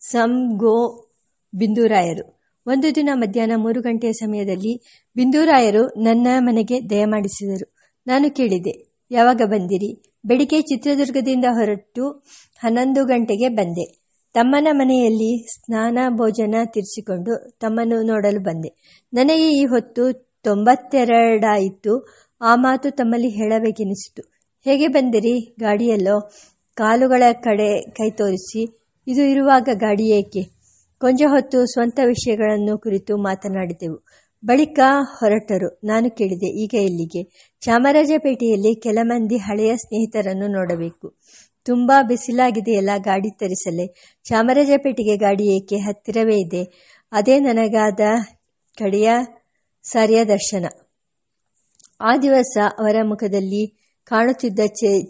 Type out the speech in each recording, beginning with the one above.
Some ಗೋ ಬಿಂದೂರಾಯರು. ಒಂದು ದಿನ ಮಧ್ಯಾಹ್ನ ಮೂರು ಗಂಟೆಯ ಸಮಯದಲ್ಲಿ ಬಿಂದೂರಾಯರು ನನ್ನ ಮನೆಗೆ ದಯಮಾಡಿಸಿದರು ನಾನು ಕೇಳಿದೆ, ಯಾವಾಗ ಬಂದಿರಿ? ಬೆಳಿಗ್ಗೆ ಚಿತ್ರದುರ್ಗದಿಂದ ಹೊರಟು ಹನ್ನೊಂದು ಗಂಟೆಗೆ ಬಂದೆ. ತಮ್ಮನ ಮನೆಯಲ್ಲಿ ಸ್ನಾನ, ಭೋಜನ ತೀರಿಸಿಕೊಂಡು ತಮ್ಮನ್ನು ನೋಡಲು ಬಂದೆ. ನನಗೆ ಈ ಹೊತ್ತು ತೊಂಬತ್ತೆರಡಾಯಿತು. ಆ ಮಾತು ತಮ್ಮಲ್ಲಿ ಹೇಳಬೇಕೆನಿಸಿತು. ಹೇಗೆ ಬಂದಿರಿ? ಗಾಡಿಯಲ್ಲೋ ಕಾಲುಗಳ ಕಡೆ ಕೈ ತೋರಿಸಿ ಇದು ಇರುವಾಗ ಗಾಡಿ ಏಕೆ? ಕೊಂಚ ಹೊತ್ತು ಸ್ವಂತ ವಿಷಯಗಳನ್ನು ಕುರಿತು ಮಾತನಾಡಿದೆವು. ಬಳಿಕ ಹೊರಟರು. ನಾನು ಕೇಳಿದೆ, ಈಗ ಎಲ್ಲಿಗೆ? ಚಾಮರಾಜಪೇಟೆಯಲ್ಲಿ ಕೆಲ ಮಂದಿ ಹಳೆಯ ಸ್ನೇಹಿತರನ್ನು ನೋಡಬೇಕು. ತುಂಬ ಬಿಸಿಲಾಗಿದೆಯಲ್ಲ ಗಾಡಿ ತರಿಸಲೇ. ಚಾಮರಾಜಪೇಟೆಗೆ ಗಾಡಿ ಏಕೆ? ಹತ್ತಿರವೇ ಇದೆ. ಅದೇ ನನಗಾದ ಕಡೆಯ ಸಾರಿಯ ದರ್ಶನ. ಆ ದಿವಸ ಅವರ ಮುಖದಲ್ಲಿ ಕಾಣುತ್ತಿದ್ದ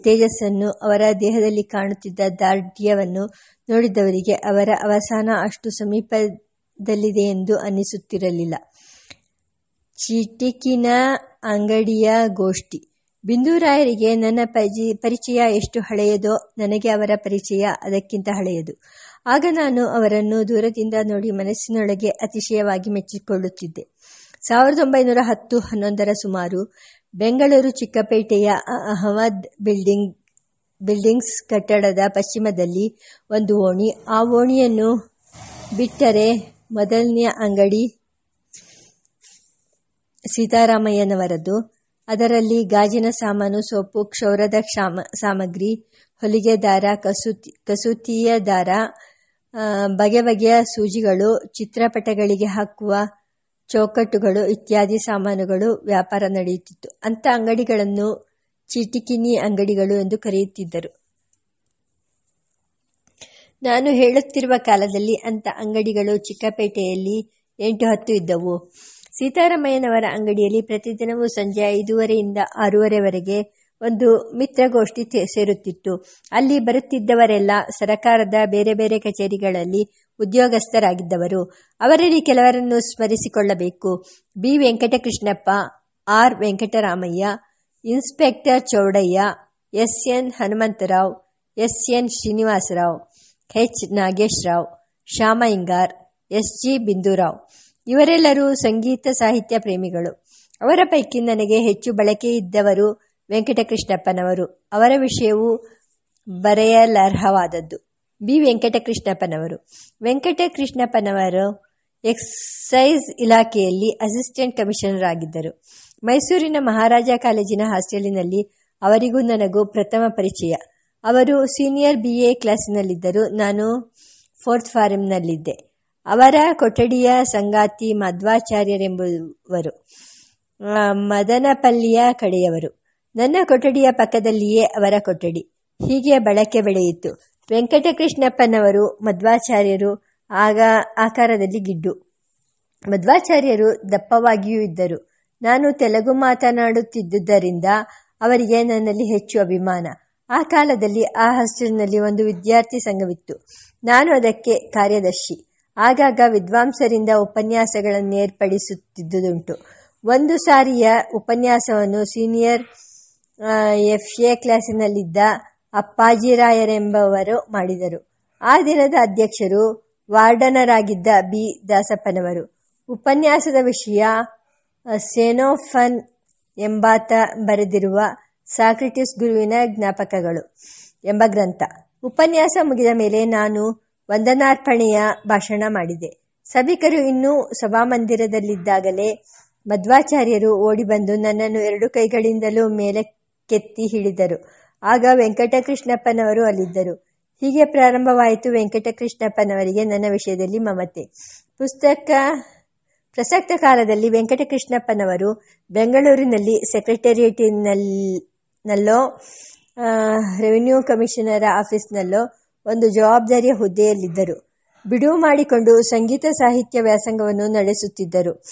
ತೇಜಸ್ಸನ್ನು ಅವರ ದೇಹದಲ್ಲಿ ಕಾಣುತ್ತಿದ್ದ ದಾರ್ಢ್ಯವನ್ನು ನೋಡಿದವರಿಗೆ ಅವರ ಅವಸಾನ ಅಷ್ಟು ಸಮೀಪದಲ್ಲಿದೆ ಎಂದು ಅನ್ನಿಸುತ್ತಿರಲಿಲ್ಲ. ಚಿಟಿಕಿನ ಅಂಗಡಿಯ ಗೋಷ್ಠಿ. ಬಿಂದೂರಾಯರಿಗೆ ನನ್ನ ಪರಿಚಯ ಎಷ್ಟು ಹಳೆಯದೋ ನನಗೆ ಅವರ ಪರಿಚಯ ಅದಕ್ಕಿಂತ ಹಳೆಯದು. ಆಗ ನಾನು ಅವರನ್ನು ದೂರದಿಂದ ನೋಡಿ ಮನಸ್ಸಿನೊಳಗೆ ಅತಿಶಯವಾಗಿ ಮೆಚ್ಚಿಕೊಳ್ಳುತ್ತಿದ್ದೆ. ಸಾವಿರದ ಒಂಬೈನೂರ ಹತ್ತು ಹನ್ನೊಂದರ ಸುಮಾರು ಬೆಂಗಳೂರು ಚಿಕ್ಕಪೇಟೆಯ ಅಹಮದ್ ಬಿಲ್ಡಿಂಗ್, ಬಿಲ್ಡಿಂಗ್ಸ್ ಕಟ್ಟಡದ ಪಶ್ಚಿಮದಲ್ಲಿ ಒಂದು ಓಣಿ. ಆ ಓಣಿಯನ್ನು ಬಿಟ್ಟರೆ ಮೊದಲನೆಯ ಅಂಗಡಿ ಸೀತಾರಾಮಯ್ಯನವರದ್ದು. ಅದರಲ್ಲಿ ಗಾಜಿನ ಸಾಮಾನು, ಸೋಪು, ಕ್ಷೌರದ ಕ್ಷಾಮ, ಸಾಮಗ್ರಿ, ಹೊಲಿಗೆ ದಾರ ಕಸೂತಿ ಕಸೂತಿಯ ದಾರ ಬಗೆ ಬಗೆಯ ಸೂಜಿಗಳು, ಚಿತ್ರಪಟಗಳಿಗೆ ಹಾಕುವ ಚೌಕಟ್ಟುಗಳು ಇತ್ಯಾದಿ ಸಾಮಾನುಗಳು ವ್ಯಾಪಾರ ನಡೆಯುತ್ತಿತ್ತು. ಅಂಥ ಅಂಗಡಿಗಳನ್ನು ಚಿಟಿಕಿನಿ ಅಂಗಡಿಗಳು ಎಂದು ಕರೆಯುತ್ತಿದ್ದರು. ನಾನು ಹೇಳುತ್ತಿರುವ ಕಾಲದಲ್ಲಿ ಅಂಥ ಅಂಗಡಿಗಳು ಚಿಕ್ಕಪೇಟೆಯಲ್ಲಿ ಎಂಟು ಹತ್ತು ಇದ್ದವು. ಸೀತಾರಾಮಯ್ಯನವರ ಅಂಗಡಿಯಲ್ಲಿ ಪ್ರತಿದಿನವೂ ಸಂಜೆ ಐದೂವರೆಯಿಂದ ಆರೂವರೆವರೆಗೆ ಒಂದು ಮಿತ್ರಗೋಷ್ಠಿ ಸೇರುತ್ತಿತ್ತು. ಅಲ್ಲಿ ಬರುತ್ತಿದ್ದವರೆಲ್ಲ ಸರಕಾರದ ಬೇರೆ ಬೇರೆ ಕಚೇರಿಗಳಲ್ಲಿ ಉದ್ಯೋಗಸ್ಥರಾಗಿದ್ದವರು. ಅವರಲ್ಲಿ ಕೆಲವರನ್ನು ಸ್ಮರಿಸಿಕೊಳ್ಳಬೇಕು. B. Venkatakrishnappa, R. Venkataramaiah, inspector Chowdaiah S N Hanumantharao S N Srinivasarao, H. Nagesh Rao ಇಂಗಾರ್ S G Bindurao. ಇವರೆಲ್ಲರೂ ಸಂಗೀತ ಸಾಹಿತ್ಯ ಪ್ರೇಮಿಗಳು. ಅವರ ಪೈಕಿ ನನಗೆ ಹೆಚ್ಚು ಬಳಕೆ ಇದ್ದವರು ವೆಂಕಟಕೃಷ್ಣಪ್ಪನವರು. ಅವರ ವಿಷಯವು ಬರೆಯಲರ್ಹವಾದದ್ದು. ಬಿ. ವೆಂಕಟಕೃಷ್ಣಪ್ಪನವರು. ವೆಂಕಟಕೃಷ್ಣಪ್ಪನವರು ಎಕ್ಸೈಸ್ ಇಲಾಖೆಯಲ್ಲಿ ಅಸಿಸ್ಟೆಂಟ್ ಕಮಿಷನರ್ ಆಗಿದ್ದರು. ಮೈಸೂರಿನ ಮಹಾರಾಜ ಕಾಲೇಜಿನ ಹಾಸ್ಟೆಲಿನಲ್ಲಿ ಅವರಿಗೂ ನನಗೂ ಪ್ರಥಮ ಪರಿಚಯ. ಅವರು ಸೀನಿಯರ್ ಬಿ. ಎ. ಕ್ಲಾಸಿನಲ್ಲಿದ್ದರು. ನಾನು ಫೋರ್ತ್ ಫಾರಂನಲ್ಲಿದ್ದೆ ಅವರ ಕೊಠಡಿಯ ಸಂಗಾತಿ ಮಧ್ವಾಚಾರ್ಯರೆಂಬುವರು ಮದನಪಲ್ಲಿಯ ಕಡೆಯವರು. ನನ್ನ ಕೊಠಡಿಯ ಪಕ್ಕದಲ್ಲಿಯೇ ಅವರ ಕೊಠಡಿ. ಹೀಗೆ ಬಳಕೆ ಬೆಳೆಯಿತು. ವೆಂಕಟಕೃಷ್ಣಪ್ಪನವರು, ಮಧ್ವಾಚಾರ್ಯರು, ಆಗ ಆಕಾರದಲ್ಲಿ ಗಿಡ್ಡು. ಮಧ್ವಾಚಾರ್ಯರು ದಪ್ಪವಾಗಿಯೂ ಇದ್ದರು. ನಾನು ತೆಲುಗು ಮಾತನಾಡುತ್ತಿದ್ದುದರಿಂದ ಅವರಿಗೆ ನನ್ನಲ್ಲಿ ಹೆಚ್ಚು ಅಭಿಮಾನ. ಆ ಕಾಲದಲ್ಲಿ ಆ ಹಾಸ್ಟೆಲ್ನಲ್ಲಿ ಒಂದು ವಿದ್ಯಾರ್ಥಿ ಸಂಘವಿತ್ತು. ನಾನು ಅದಕ್ಕೆ ಕಾರ್ಯದರ್ಶಿ. ಆಗಾಗ ವಿದ್ವಾಂಸರಿಂದ ಉಪನ್ಯಾಸಗಳನ್ನು ಏರ್ಪಡಿಸುತ್ತಿದ್ದುದುಂಟು ಒಂದು ಸಾರಿಯ ಉಪನ್ಯಾಸವನ್ನು ಸೀನಿಯರ್ ಎಫ್ ಎ ಕ್ಲಾಸಿನಲ್ಲಿದ್ದ ಅಪ್ಪಾಜಿರಾಯರೆಂಬವರು ಮಾಡಿದರು. ಆ ದಿನದ ಅಧ್ಯಕ್ಷರು ವಾರ್ಡನರಾಗಿದ್ದ ಬಿ. ದಾಸಪ್ಪನವರು. ಉಪನ್ಯಾಸದ ವಿಷಯ ಸೆನೋಫನ್ ಎಂಬಾತ ಬರೆದಿರುವ ಸಾಕ್ರಿಟಿಸ್ ಗುರುವಿನ ಜ್ಞಾಪಕಗಳು ಎಂಬ ಗ್ರಂಥ. ಉಪನ್ಯಾಸ ಮುಗಿದ ಮೇಲೆ ನಾನು ವಂದನಾರ್ಪಣೆಯ ಭಾಷಣ ಮಾಡಿದೆ. ಸಭಿಕರು ಇನ್ನೂ ಸಭಾಮಂದಿರದಲ್ಲಿದ್ದಾಗಲೇ ಮಧ್ವಾಚಾರ್ಯರು ಓಡಿಬಂದು ನನ್ನನ್ನು ಎರಡು ಕೈಗಳಿಂದಲೂ ಮೇಲೆ ಕೆತ್ತಿ ಹಿಡಿದರು. ಆಗ ವೆಂಕಟಕೃಷ್ಣಪ್ಪನವರು ಅಲ್ಲಿದ್ದರು. ಹೀಗೆ ಪ್ರಾರಂಭವಾಯಿತು ವೆಂಕಟಕೃಷ್ಣಪ್ಪನವರಿಗೆ ನನ್ನ ವಿಷಯದಲ್ಲಿ ಮಮತೆ. ಪುಸ್ತಕ, ಪ್ರಸಕ್ತ ಕಾಲದಲ್ಲಿ ವೆಂಕಟಕೃಷ್ಣಪ್ಪನವರು ಬೆಂಗಳೂರಿನಲ್ಲಿ ಸೆಕ್ರೆಟರಿಯೇಟಿನಲ್ಲೋ ರೆವಿನ್ಯೂ ಕಮಿಷನರ ಆಫೀಸ್ನಲ್ಲೋ ಒಂದು ಜವಾಬ್ದಾರಿಯ ಹುದ್ದೆಯಲ್ಲಿದ್ದರು. ಬಿಡುವು ಮಾಡಿಕೊಂಡು ಸಂಗೀತ ಸಾಹಿತ್ಯ ವ್ಯಾಸಂಗವನ್ನು ನಡೆಸುತ್ತಿದ್ದರು.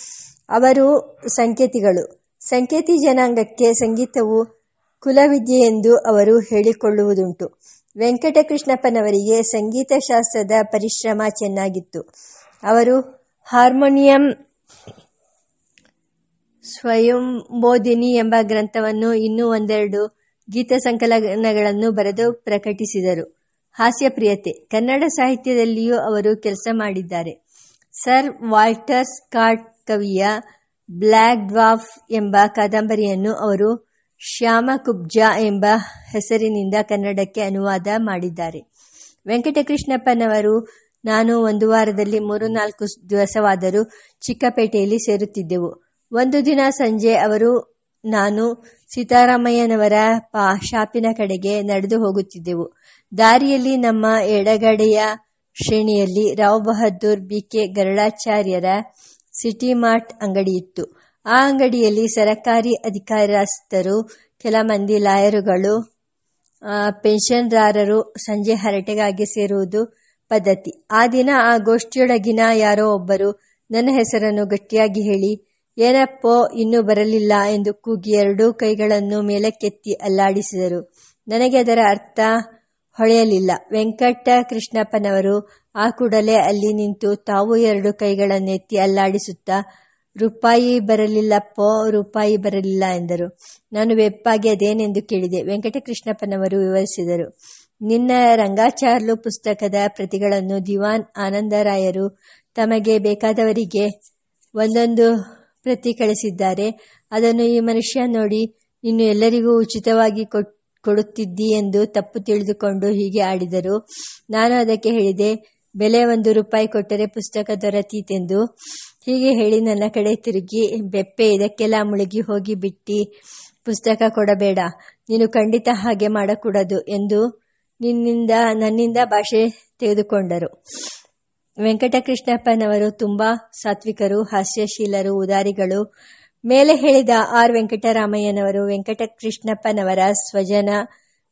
ಅವರು ಸಂಕೇತಿಗಳು. ಸಂಕೇತಿ ಜನಾಂಗಕ್ಕೆ ಸಂಗೀತವು ಕುಲವಿದ್ಯೆ ಎಂದು ಅವರು ಹೇಳಿಕೊಳ್ಳುವುದುಂಟು. ವೆಂಕಟಕೃಷ್ಣಪ್ಪನವರಿಗೆ ಸಂಗೀತ ಶಾಸ್ತ್ರದ ಪರಿಶ್ರಮ ಚೆನ್ನಾಗಿತ್ತು. ಅವರು ಹಾರ್ಮೋನಿಯಂ ಸ್ವಯಂ ಬೋಧಿನಿ ಎಂಬ ಗ್ರಂಥವನ್ನು ಇನ್ನೂ ಒಂದೆರಡು ಗೀತ ಸಂಕಲನಗಳನ್ನು ಬರೆದು ಪ್ರಕಟಿಸಿದರು. ಹಾಸ್ಯಪ್ರಿಯತೆ ಕನ್ನಡ ಸಾಹಿತ್ಯದಲ್ಲಿಯೂ ಅವರು ಕೆಲಸ ಮಾಡಿದ್ದಾರೆ. ಸರ್ ವಾಲ್ಟರ್ ಸ್ಕಾಟ್ ಕವಿಯ ಬ್ಲ್ಯಾಕ್ ಡ್ವಾಫ್ ಎಂಬ ಕಾದಂಬರಿಯನ್ನು ಅವರು ಶ್ಯಾಮಕುಬ್ಜ ಎಂಬ ಹೆಸರಿನಿಂದ ಕನ್ನಡಕ್ಕೆ ಅನುವಾದ ಮಾಡಿದ್ದಾರೆ. ವೆಂಕಟಕೃಷ್ಣಪ್ಪನವರು ನಾನು ಒಂದು ವಾರದಲ್ಲಿ ಮೂರು ನಾಲ್ಕು ದಿವಸವಾದರೂ ಚಿಕ್ಕಪೇಟೆಯಲ್ಲಿ ಸೇರುತ್ತಿದ್ದೆವು. ಒಂದು ದಿನ ಸಂಜೆ ಅವರು ನಾನು ಸೀತಾರಾಮಯ್ಯನವರ ಪಾ ಶಾಪಿನ ಕಡೆಗೆ ನಡೆದು ಹೋಗುತ್ತಿದ್ದೆವು. ದಾರಿಯಲ್ಲಿ ನಮ್ಮ ಎಡಗಡೆಯ ಶ್ರೇಣಿಯಲ್ಲಿ ರಾವ್ ಬಹದ್ದೂರ್ ಬಿ ಕೆ ಗರುಡಾಚಾರ್ಯರ ಸಿಟಿ ಮಾರ್ಟ್ ಅಂಗಡಿಯಿತ್ತು. ಆ ಅಂಗಡಿಯಲ್ಲಿ ಸರಕಾರಿ ಅಧಿಕಾರಸ್ಥರು, ಕೆಲ ಮಂದಿ ಲಾಯರುಗಳು ಪೆನ್ಷನ್ದಾರರು ಸಂಜೆ ಹರಟೆಗಾಗಿ ಸೇರುವುದು ಪದ್ಧತಿ. ಆ ದಿನ ಆ ಗೋಷ್ಠಿಯೊಳಗಿನ ಯಾರೋ ಒಬ್ಬರು, ನನ್ನ ಹೆಸರನ್ನು ಗಟ್ಟಿಯಾಗಿ ಹೇಳಿ. ಏನಪ್ಪೋ, ಇನ್ನೂ ಬರಲಿಲ್ಲ ಎಂದು ಕೂಗಿ ಎರಡೂ ಕೈಗಳನ್ನು ಮೇಲಕ್ಕೆತ್ತಿ ಅಲ್ಲಾಡಿಸಿದರು. ನನಗೆ ಅದರ ಅರ್ಥ ಹೊಳೆಯಲಿಲ್ಲ. ವೆಂಕಟ ಕೃಷ್ಣಪ್ಪನವರು ಆ ಕೂಡಲೇ ಅಲ್ಲಿ ನಿಂತು ತಾವು ಎರಡು ಕೈಗಳನ್ನೆತ್ತಿ ಅಲ್ಲಾಡಿಸುತ್ತಾ ರೂಪಾಯಿ ಬರಲಿಲ್ಲಪ್ಪೋ, ರೂಪಾಯಿ ಬರಲಿಲ್ಲ ಎಂದರು. ನಾನು ವೆಪ್ಪಾಗಿ ಅದೇನೆಂದು ಕೇಳಿದೆ. ವೆಂಕಟಕೃಷ್ಣಪ್ಪನವರು ವಿವರಿಸಿದರು. ನಿನ್ನ ರಂಗಾಚಾರ್ಲು ಪುಸ್ತಕದ ಪ್ರತಿಗಳನ್ನು ದಿವಾನ್ ಆನಂದರಾಯರು ತಮಗೆ ಬೇಕಾದವರಿಗೆ ಒಂದೊಂದು ಪ್ರತಿ ಕಳಿಸಿದ್ದಾರೆ. ಅದನ್ನು ಈ ಮನುಷ್ಯ ನೋಡಿ ಇನ್ನು ಎಲ್ಲರಿಗೂ ಉಚಿತವಾಗಿ ಕೊಡುತ್ತಿದ್ದಿ ಎಂದು ತಪ್ಪು ತಿಳಿದುಕೊಂಡು ಹೀಗೆ ಆಡಿದರು. ನಾನು ಅದಕ್ಕೆ ಹೇಳಿದೆ, ಬೆಲೆ ಒಂದು ರೂಪಾಯಿ ಕೊಟ್ಟರೆ ಪುಸ್ತಕ ದೊರೆತೀತೆಂದು. ಹೀಗೆ ಹೇಳಿ ನನ್ನ ಕಡೆ ತಿರುಗಿ, ಬೆಪ್ಪೆ ಇದಕ್ಕೆಲ್ಲ ಮುಳುಗಿ ಹೋಗಿ ಬಿಟ್ಟಿ, ಪುಸ್ತಕ ಕೊಡಬೇಡ, ನೀನು ಖಂಡಿತ ಹಾಗೆ ಮಾಡಕೂಡದು ಎಂದು ನಿನ್ನಿಂದ, ನನ್ನಿಂದ ಭಾಷೆ ತೆಗೆದುಕೊಂಡರು. ವೆಂಕಟಕೃಷ್ಣಪ್ಪನವರು ತುಂಬಾ ಸಾತ್ವಿಕರು, ಹಾಸ್ಯಶೀಲರು, ಉದಾರಿಗಳು. ಮೇಲೆ ಹೇಳಿದ ಆರ್. ವೆಂಕಟರಾಮಯ್ಯನವರು ವೆಂಕಟಕೃಷ್ಣಪ್ಪನವರ ಸ್ವಜನ,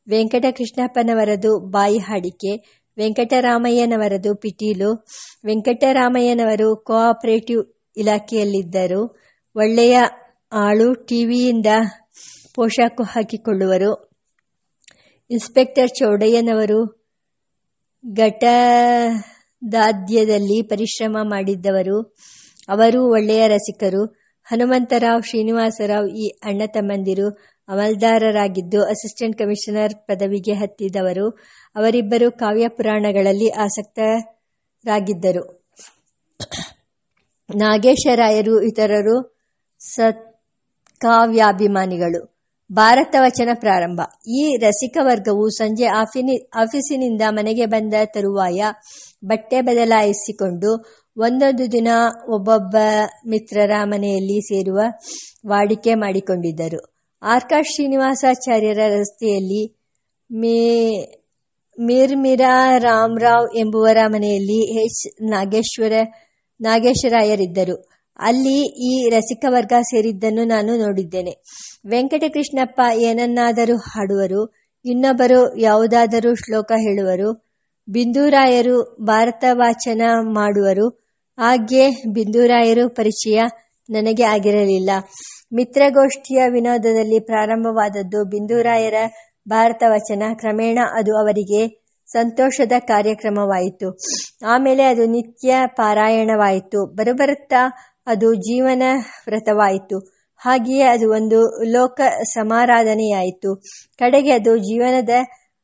ವೆಂಕಟಕೃಷ್ಣಪ್ಪನವರದು ಬಾಯಿ ಹಾಡಿಕೆ ವೆಂಕಟರಾಮಯ್ಯನವರದು ಪಿಟೀಲು. ವೆಂಕಟರಾಮಯ್ಯನವರು ಕೋಆಪರೇಟಿವ್ ಇಲಾಖೆಯಲ್ಲಿದ್ದರು. ಒಳ್ಳೆಯ ಆಳು ಟಿವಿಯಿಂದ ಪೋಷಾಕು ಹಾಕಿಕೊಳ್ಳುವರು. ಇನ್ಸ್ಪೆಕ್ಟರ್ ಚೌಡಯ್ಯನವರು ಘಟದಾದ್ಯದಲ್ಲಿ ಪರಿಶ್ರಮ ಮಾಡಿದ್ದವರು. ಅವರು ಒಳ್ಳೆಯ ರಸಿಕರು. ಹನುಮಂತರಾವ್ ಶ್ರೀನಿವಾಸರಾವ್ ಈ ಅಣ್ಣ ತಮ್ಮಂದಿರು. ಅಮಲ್ದಾರರಾಗಿದ್ದು ಅಸಿಸ್ಟೆಂಟ್ ಕಮಿಷನರ್ ಪದವಿಗೆ ಹತ್ತಿದವರು. ಅವರಿಬ್ಬರು ಕಾವ್ಯ ಪುರಾಣಗಳಲ್ಲಿ ಆಸಕ್ತರಾಗಿದ್ದರು. ನಾಗೇಶರಾಯರು ಇತರರು ಸತ್ಕಾವ್ಯಾಭಿಮಾನಿಗಳು. ಭಾರತ ವಚನ ಪ್ರಾರಂಭ. ಈ ರಸಿಕ ವರ್ಗವು ಸಂಜೆ ಆಫೀಸಿನಿಂದ ಮನೆಗೆ ಬಂದ ತರುವಾಯ ಬಟ್ಟೆ ಬದಲಾಯಿಸಿಕೊಂಡು ಒಂದೊಂದು ದಿನ ಒಬ್ಬೊಬ್ಬ ಮಿತ್ರರ ಮನೆಯಲ್ಲಿ ಸೇರುವ ವಾಡಿಕೆ ಮಾಡಿಕೊಂಡಿದ್ದರು. ಆರ್ಕಾ ಶ್ರೀನಿವಾಸಾಚಾರ್ಯರ ರಸ್ತೆಯಲ್ಲಿ ಮೇ, ಮಿರ್ಮಿರಾ ರಾಮರಾವ್ ಎಂಬುವರ ಮನೆಯಲ್ಲಿ ಎಚ್ ನಾಗೇಶ್ವರ ನಾಗೇಶ್ವರಾಯರಿದ್ದರು ಅಲ್ಲಿ ಈ ರಸಿಕ ವರ್ಗ ಸೇರಿದ್ದನ್ನು ನಾನು ನೋಡಿದ್ದೇನೆ. ವೆಂಕಟಕೃಷ್ಣಪ್ಪ ಏನನ್ನಾದರೂ ಹಾಡುವರು, ಇನ್ನೊಬ್ಬರು ಯಾವುದಾದರೂ ಶ್ಲೋಕ ಹೇಳುವರು, ಬಿಂದೂರಾಯರು ಭಾರತ ವಾಚನ ಮಾಡುವರು, ಹಾಗೆ ಬಿಂದೂರಾಯರು ಪರಿಚಯ ನನಗೆ ಆಗಿರಲಿಲ್ಲ. ಮಿತ್ರಗೋಷ್ಠಿಯ ವಿನೋದದಲ್ಲಿ ಪ್ರಾರಂಭವಾದದ್ದು ಬಿಂದೂರಾಯರ ಭಾರತ ವಚನ. ಕ್ರಮೇಣ ಅದು ಅವರಿಗೆ ಸಂತೋಷದ ಕಾರ್ಯಕ್ರಮವಾಯಿತು. ಆಮೇಲೆ ಅದು ನಿತ್ಯ ಪಾರಾಯಣವಾಯಿತು. ಬರುಬರುತ್ತಾ ಅದು ಜೀವನ ವ್ರತವಾಯಿತು ಹಾಗೆಯೇ ಅದು ಒಂದು ಲೋಕ ಸಮಾರಾಧನೆಯಾಯಿತು. ಕಡೆಗೆ ಅದು ಜೀವನದ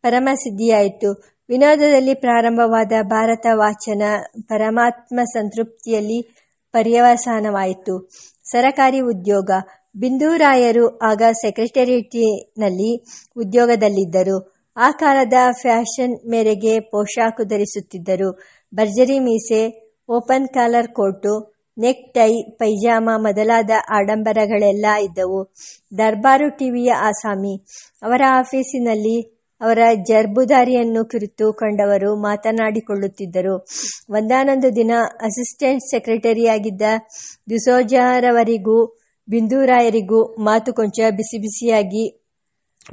ಪರಮಸಿದ್ಧಿಯಾಯಿತು. ವಿನೋದದಲ್ಲಿ ಪ್ರಾರಂಭವಾದ ಭಾರತ ವಾಚನ ಪರಮಾತ್ಮ ಸಂತೃಪ್ತಿಯಲ್ಲಿ ಪರ್ಯವಸಾನವಾಯಿತು. ಸರಕಾರಿ ಉದ್ಯೋಗ. ಬಿಂದೂರಾಯರು ಆಗ ಸೆಕ್ರೆಟರಿಯೇಟಿನಲ್ಲಿ ಉದ್ಯೋಗದಲ್ಲಿದ್ದರು. ಆ ಕಾಲದ ಫ್ಯಾಷನ್ ಮೇರೆಗೆ ಪೋಷಾಕು ಧರಿಸುತ್ತಿದ್ದರು. ಭರ್ಜರಿ ಮೀಸೆ, open collar coat, neck tie, pyjama ಮೊದಲಾದ ಆಡಂಬರಗಳೆಲ್ಲ ಇದ್ದವು. ದರ್ಬಾರು ಟಿವಿಯ ಆಸಾಮಿ. ಅವರ ಆಫೀಸಿನಲ್ಲಿ ಅವರ ಜರ್ಬುದಾರಿಯನ್ನು ಕುರಿತು ಕಂಡವರು ಮಾತನಾಡಿಕೊಳ್ಳುತ್ತಿದ್ದರು. ಒಂದಾನೊಂದು ದಿನ ಅಸಿಸ್ಟೆಂಟ್ ಸೆಕ್ರೆಟರಿಯಾಗಿದ್ದ ದುಸೋಜಾರವರಿಗೂ, ಬಿಂದೂರಾಯರಿಗೂ ಮಾತು ಕೊಂಚ ಬಿಸಿ ಬಿಸಿಯಾಗಿ,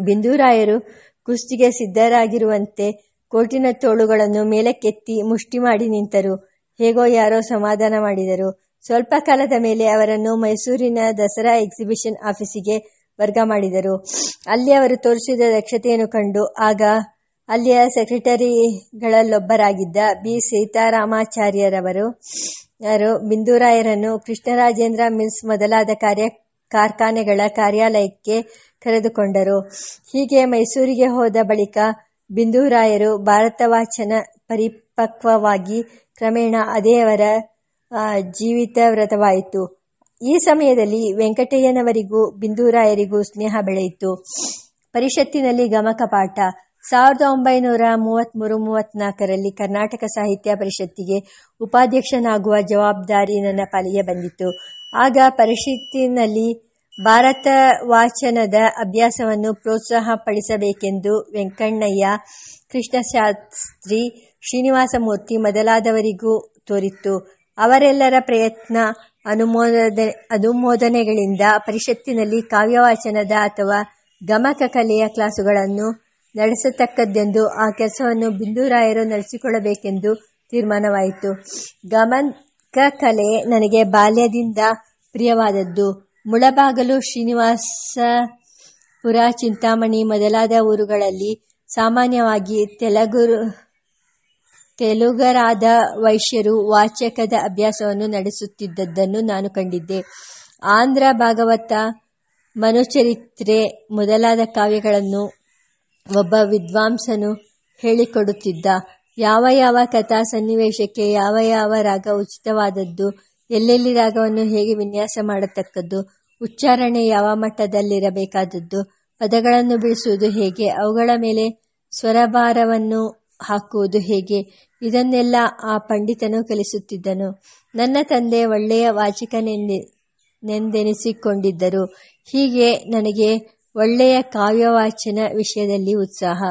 ಬಿಂದೂರಾಯರು ಕುಸ್ತಿಗೆ ಸಿದ್ಧರಾಗಿರುವಂತೆ ಕೋಟಿನ ತೋಳುಗಳನ್ನು ಮೇಲಕ್ಕೆತ್ತಿ ಮುಷ್ಟಿ ಮಾಡಿ ನಿಂತರು. ಹೇಗೋ ಯಾರೋ ಸಮಾಧಾನ ಮಾಡಿದರು. ಸ್ವಲ್ಪ ಕಾಲದ ಮೇಲೆ ಅವರನ್ನು ಮೈಸೂರಿನ ದಸರಾ ಎಕ್ಸಿಬಿಷನ್ ಆಫೀಸಿಗೆ ವರ್ಗ ಮಾಡಿದರು. ಅಲ್ಲಿ ಅವರು ತೋರಿಸಿದ ದಕ್ಷತೆಯನ್ನು ಕಂಡು, ಆಗ ಅಲ್ಲಿಯ ಸೆಕ್ರೆಟರಿಗಳಲ್ಲೊಬ್ಬರಾಗಿದ್ದ ಬಿ. ಸೀತಾರಾಮಾಚಾರ್ಯರವರು, ಯಾರು, ಬಿಂದೂರಾಯರನ್ನು ಕೃಷ್ಣರಾಜೇಂದ್ರ ಮಿಲ್ಸ್ ಮೊದಲಾದ ಕಾರ್ಯ, ಕಾರ್ಖಾನೆಗಳ ಕಾರ್ಯಾಲಯಕ್ಕೆ ಕರೆದುಕೊಂಡರು. ಹೀಗೆ ಮೈಸೂರಿಗೆ ಹೋದ ಬಳಿಕ ಬಿಂದೂರಾಯರು ಭಾರತವಾಚನ ಪರಿಪಕ್ವವಾಗಿ ಕ್ರಮೇಣ ಅದೇ ಅವರ ಜೀವಿತವ್ರತವಾಯಿತು. ಈ ಸಮಯದಲ್ಲಿ ವೆಂಕಟಯ್ಯನವರಿಗೂ ಬಿಂದೂರಾಯರಿಗೂ ಸ್ನೇಹ ಬೆಳೆಯಿತು. ಪರಿಷತ್ತಿನಲ್ಲಿ ಗಮಕ ಪಾಠ ಸಾವಿರದ ಒಂಬೈನೂರ ಮೂವತ್ಮೂರು-ಮೂವತ್ನಾಲ್ಕರಲ್ಲಿ ಕರ್ನಾಟಕ ಸಾಹಿತ್ಯ ಪರಿಷತ್ತಿಗೆ ಉಪಾಧ್ಯಕ್ಷನಾಗುವ ಜವಾಬ್ದಾರಿ ನನ್ನ ಪಾಲಿಗೆ ಬಂದಿತ್ತು ಆಗ ಪರಿಷತ್ತಿನಲ್ಲಿ ಭಾರತ ವಾಚನದ ಅಭ್ಯಾಸವನ್ನು ಪ್ರೋತ್ಸಾಹಪಡಿಸಬೇಕೆಂದು ವೆಂಕಣ್ಣಯ್ಯ, ಕೃಷ್ಣಶಾಸ್ತ್ರಿ, ಶ್ರೀನಿವಾಸಮೂರ್ತಿ ಮೊದಲಾದವರಿಗೂ ತೋರಿತ್ತು. ಅವರೆಲ್ಲರ ಪ್ರಯತ್ನ, ಅನುಮೋದನೆಗಳಿಂದ ಪರಿಷತ್ತಿನಲ್ಲಿ ಕಾವ್ಯವಾಚನದ ಅಥವಾ ಗಮಕ ಕಲೆಯ ಕ್ಲಾಸುಗಳನ್ನು ನಡೆಸತಕ್ಕದ್ದೆಂದು ಆ ಕೆಲಸವನ್ನು ಬಿಂದುರಾಯರು ನಡೆಸಿಕೊಳ್ಳಬೇಕೆಂದು ತೀರ್ಮಾನವಾಯಿತು. ಗಮಕ ಕಲೆ ನನಗೆ ಬಾಲ್ಯದಿಂದ ಪ್ರಿಯವಾದದ್ದು. ಮುಳಬಾಗಲು ಶ್ರೀನಿವಾಸಪುರ, ಚಿಂತಾಮಣಿ ಮೊದಲಾದ ಊರುಗಳಲ್ಲಿ ಸಾಮಾನ್ಯವಾಗಿ ತೆಲುಗರಾದ ವೈಶ್ಯರು ವಾಚಕದ ಅಭ್ಯಾಸವನ್ನು ನಡೆಸುತ್ತಿದ್ದದ್ದನ್ನು ನಾನು ಕಂಡಿದ್ದೆ. ಆಂಧ್ರ ಭಾಗವತ, ಮನುಚರಿತ್ರೆ ಮೊದಲಾದ ಕಾವ್ಯಗಳನ್ನು ಒಬ್ಬ ವಿದ್ವಾಂಸನು ಹೇಳಿಕೊಡುತ್ತಿದ್ದ. ಯಾವ ಯಾವ ಕಥಾ ಸನ್ನಿವೇಶಕ್ಕೆ ಯಾವ ಯಾವ ರಾಗ ಉಚಿತವಾದದ್ದು, ಎಲ್ಲೆಲ್ಲಿ ರಾಗವನ್ನು ಹೇಗೆ ವಿನ್ಯಾಸ ಮಾಡತಕ್ಕದ್ದು, ಉಚ್ಚಾರಣೆ ಯಾವ ಮಟ್ಟದಲ್ಲಿರಬೇಕಾದದ್ದು, ಪದಗಳನ್ನು ಬಿಡಿಸುವುದು ಹೇಗೆ, ಅವುಗಳ ಮೇಲೆ ಸ್ವರಭಾರವನ್ನು ಹಾಕುವುದು ಹೇಗೆ ಇದನ್ನೆಲ್ಲ ಆ ಪಂಡಿತನು ಕಲಿಸುತ್ತಿದ್ದನು. ನನ್ನ ತಂದೆ ಒಳ್ಳೆಯ ವಾಚಕನೆಂದೆನಿಸಿಕೊಂಡಿದ್ದರು. ಹೀಗೆ ನನಗೆ ಒಳ್ಳೆಯ ಕಾವ್ಯವಾಚನ ವಿಷಯದಲ್ಲಿ ಉತ್ಸಾಹ.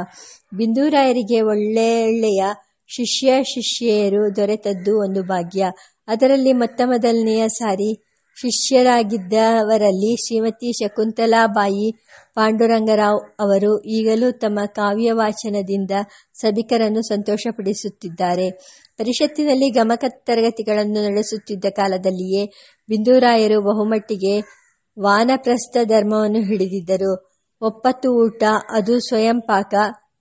ಬಿಂದೂರಾಯರಿಗೆ ಒಳ್ಳೆಯ ಶಿಷ್ಯ-ಶಿಷ್ಯೆಯರು ದೊರೆತದ್ದು ಒಂದು ಭಾಗ್ಯ. ಅದರಲ್ಲಿ ಮೊತ್ತಮೊದಲನೆಯ ಸಾರಿ ಶಿಷ್ಯರಾಗಿದ್ದವರಲ್ಲಿ ಶ್ರೀಮತಿ ಶಕುಂತಲಾಬಾಯಿ ಪಾಂಡುರಂಗರಾವ್ ಅವರು ಈಗಲೂ ತಮ್ಮ ಕಾವ್ಯವಾಚನದಿಂದ ಸಭಿಕರನ್ನು ಸಂತೋಷಪಡಿಸುತ್ತಿದ್ದಾರೆ. ಪರಿಷತ್ತಿನಲ್ಲಿ ಗಮಕ ತರಗತಿಗಳನ್ನು ನಡೆಸುತ್ತಿದ್ದ ಕಾಲದಲ್ಲಿಯೇ ಬಿಂದುರಾಯರು ಬಹುಮಟ್ಟಿಗೆ ವಾನಪ್ರಸ್ಥ ಧರ್ಮವನ್ನು ಹಿಡಿದಿದ್ದರು. ಒಪ್ಪತ್ತು ಊಟ, ಅದು ಸ್ವಯಂ ಪಾಕ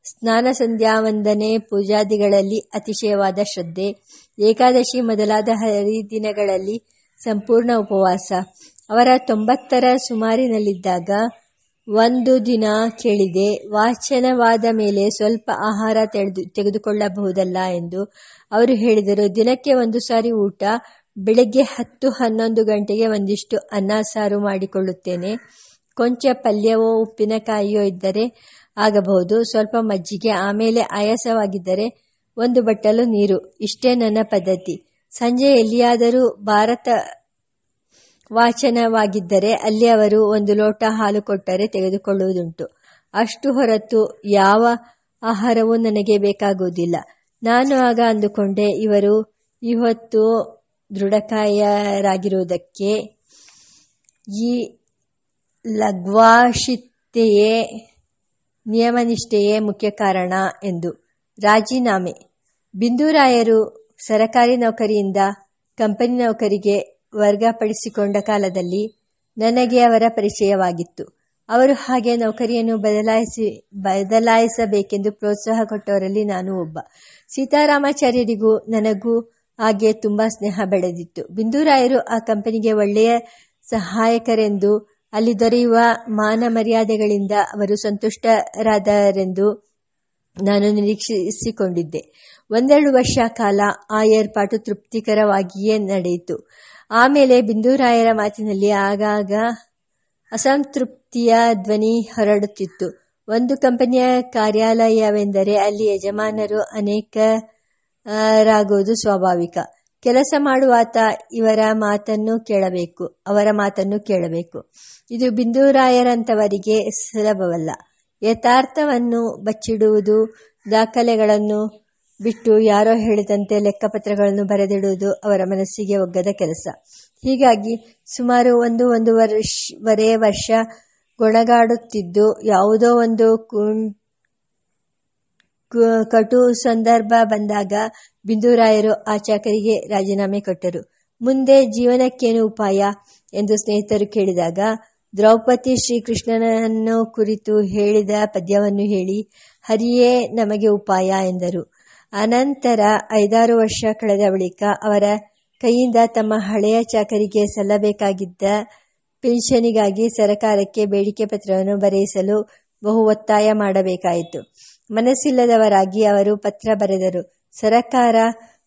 ಸ್ನಾನ-ಸಂಧ್ಯಾವಂದನೆ ಪೂಜಾದಿಗಳಲ್ಲಿ ಅತಿಶಯವಾದ ಶ್ರದ್ಧೆ, ಏಕಾದಶಿ ಮೊದಲಾದ ಹರಿದಿನಗಳಲ್ಲಿ ಸಂಪೂರ್ಣ ಉಪವಾಸ. ಅವರ ತೊಂಬತ್ತರ ಸುಮಾರಿನಲ್ಲಿದ್ದಾಗ ಒಂದು ದಿನ ಕೇಳಿದೆ, ವಾಚನವಾದ ಮೇಲೆ ಸ್ವಲ್ಪ ಆಹಾರ ತೆಗೆದುಕೊಳ್ಳಬಹುದಲ್ಲ ಎಂದು. ಅವರು ಹೇಳಿದರು, ದಿನಕ್ಕೆ ಒಂದು ಸಾರಿ ಊಟ. ಬೆಳಗ್ಗೆ ಹತ್ತು ಹನ್ನೊಂದು ಗಂಟೆಗೆ ಒಂದಿಷ್ಟು ಅನ್ನ ಸಾರು ಮಾಡಿಕೊಳ್ಳುತ್ತೇನೆ. ಕೊಂಚ ಪಲ್ಯವೋ ಉಪ್ಪಿನಕಾಯಿಯೋ ಇದ್ದರೆ ಆಗಬಹುದು. ಸ್ವಲ್ಪ ಮಜ್ಜಿಗೆ. ಆಮೇಲೆ ಆಯಾಸವಾಗಿದ್ದರೆ ಒಂದು ಬಟ್ಟಲು ನೀರು. ಇಷ್ಟೇ ನನ್ನ ಪದ್ಧತಿ. ಸಂಜೆ ಎಲ್ಲಿಯಾದರೂ ಭಾರತ ವಾಚನವಾಗಿದ್ದರೆ ಅಲ್ಲಿ ಅವರು ಒಂದು ಲೋಟ ಹಾಲು ಕೊಟ್ಟರೆ ತೆಗೆದುಕೊಳ್ಳುವುದುಂಟು. ಅಷ್ಟು ಹೊರತು ಯಾವ ಆಹಾರವೂ ನನಗೆ ಬೇಕಾಗುವುದಿಲ್ಲ. ನಾನು ಆಗ ಅಂದುಕೊಂಡೆ, ಇವರು ಇವತ್ತು ದೃಢಕಾಯರಾಗಿರುವುದಕ್ಕೆ ಈ ಲಘ್ವಾಶಿತೆಯೇ, ನಿಯಮನಿಷ್ಠೆಯೇ ಮುಖ್ಯ ಕಾರಣ ಎಂದು. ರಾಜೀನಾಮೆ ಬಿಂದೂರಾಯರು ಸರಕಾರಿ ನೌಕರಿಯಿಂದ ಕಂಪನಿ ನೌಕರಿಗೆ ವರ್ಗಪಡಿಸಿಕೊಂಡ ಕಾಲದಲ್ಲಿ ನನಗೆ ಅವರ ಪರಿಚಯವಾಗಿತ್ತು. ಅವರು ಹಾಗೆ ನೌಕರಿಯನ್ನು ಬದಲಾಯಿಸಿ, ಬದಲಾಯಿಸಬೇಕೆಂದು ಪ್ರೋತ್ಸಾಹ ಕೊಟ್ಟವರಲ್ಲಿ ನಾನು ಒಬ್ಬ. ಸೀತಾರಾಮಾಚಾರ್ಯರಿಗೂ ನನಗೂ ಹಾಗೆ ತುಂಬ ಸ್ನೇಹ ಬೆಳೆದಿತ್ತು. ಬಿಂದೂರಾಯರು ಆ ಕಂಪನಿಗೆ ಒಳ್ಳೆಯ ಸಹಾಯಕರೆಂದು, ಅಲ್ಲಿ ದೊರೆಯುವ ಮಾನ-ಮರ್ಯಾದೆಗಳಿಂದ ಅವರು ಸಂತುಷ್ಟರಾದರೆಂದೂ ನಾನು ನಿರೀಕ್ಷಿಸಿಕೊಂಡಿದ್ದೆ. ಒಂದೆರಡು ವರ್ಷ ಕಾಲ ಆ ಏರ್ಪಾಟು ತೃಪ್ತಿಕರವಾಗಿಯೇ ನಡೆಯಿತು. ಆಮೇಲೆ ಬಿಂದೂರಾಯರ ಮಾತಿನಲ್ಲಿ ಆಗಾಗ ಅಸಂತೃಪ್ತಿಯ ಧ್ವನಿ ಹೊರಡುತ್ತಿತ್ತು. ಒಂದು ಕಂಪನಿಯ ಕಾರ್ಯಾಲಯವೆಂದರೆ ಅಲ್ಲಿ ಯಜಮಾನರು ಅನೇಕರಾಗುವುದು ಸ್ವಾಭಾವಿಕ. ಕೆಲಸ ಮಾಡುವಾತ ಇವರ ಮಾತನ್ನು ಕೇಳಬೇಕು, ಅವರ ಮಾತನ್ನು ಕೇಳಬೇಕು. ಇದು ಬಿಂದೂರಾಯರಂಥವರಿಗೆ ಸುಲಭವಲ್ಲ. ಯಥಾರ್ಥವನ್ನು ಬಚ್ಚಿಡುವುದು, ದಾಖಲೆಗಳನ್ನು ಬಿಟ್ಟು ಯಾರೋ ಹೇಳಿದಂತೆ ಲೆಕ್ಕಪತ್ರಗಳನ್ನು ಬರೆದಿಡುವುದು ಅವರ ಮನಸ್ಸಿಗೆ ಒಗ್ಗದ ಕೆಲಸ. ಹೀಗಾಗಿ ಸುಮಾರು ಒಂದು ಒಂದೂವರೆ ವರ್ಷ ಗೊಣಗಾಡುತ್ತಿದ್ದು, ಯಾವುದೋ ಒಂದು ಕಟು ಸಂದರ್ಭ ಬಂದಾಗ ಬಿಂದೂರಾಯರು ಚಾಕರಿಗೆ ರಾಜೀನಾಮೆ ಕೊಟ್ಟರು. ಮುಂದೆ ಜೀವನಕ್ಕೇನು ಉಪಾಯ? ಎಂದು ಸ್ನೇಹಿತರು ಕೇಳಿದಾಗ ದ್ರೌಪದಿ ಶ್ರೀಕೃಷ್ಣನನ್ನು ಕುರಿತು ಹೇಳಿದ ಪದ್ಯವನ್ನು ಹೇಳಿ, ಹರಿಯೇ ನಮಗೆ ಉಪಾಯ ಎಂದರು. ಅನಂತರ ಐದಾರು ವರ್ಷ ಕಳೆದ ಬಳಿಕ ಅವರ ಕೈಯಿಂದ ತಮ್ಮ ಹಳೆಯ ಚಾಕರಿಗೆ ಸಲ್ಲಬೇಕಾಗಿದ್ದ ಪಿಂಚಣಿಗಾಗಿ ಸರಕಾರಕ್ಕೆ ಬೇಡಿಕೆ ಪತ್ರವನ್ನು ಬರೆಯಿಸಲು ಬಹು ಒತ್ತಾಯ ಮಾಡಬೇಕಾಯಿತು. ಮನಸ್ಸಿಲ್ಲದವರಾಗಿ ಅವರು ಪತ್ರ ಬರೆದರು ಸರಕಾರ